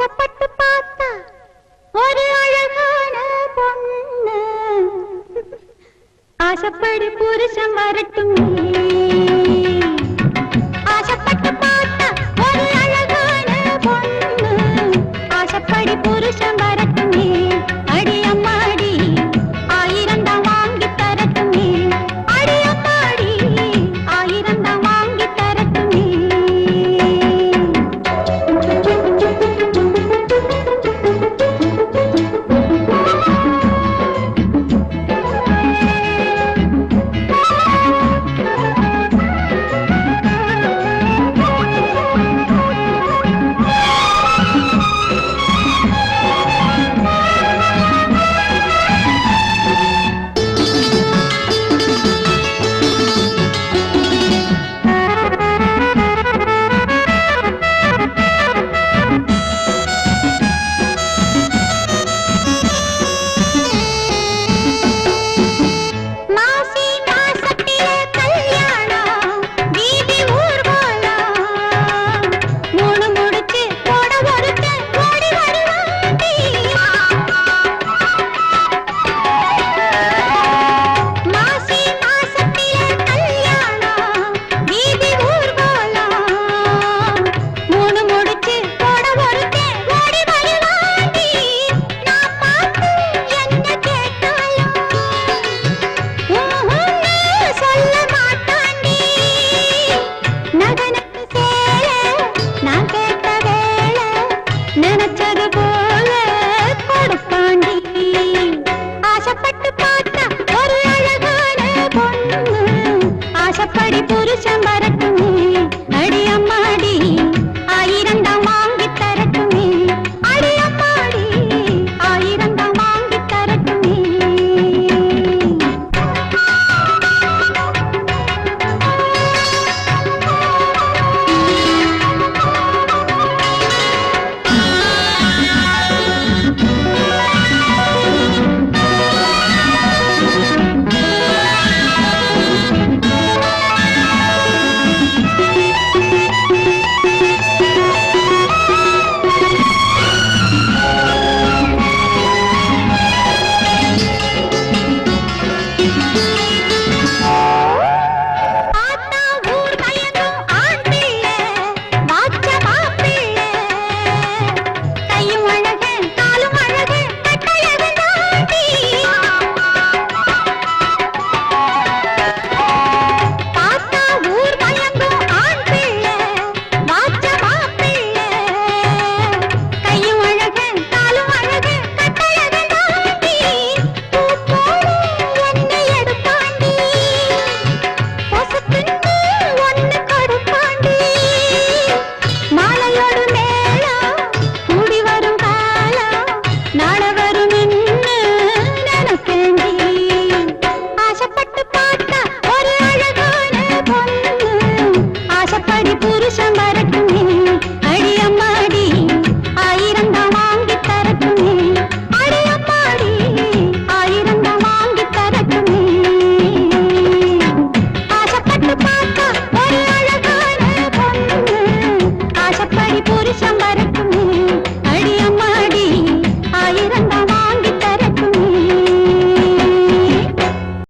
ആശപ്പെട്ടു പാത്ത ഒരു അഴകാണ് പൊണ്ണ് ആശപ്പെടു പുരുഷം വരട്ടും നീ. நினைச்சது போல கொடுத்தாண்டி ஆசைப்பட்டு பார்த்தா ஒரு அழகான பொண்ணு. ஆசைப்படி புருஷன் வர பறக்கும்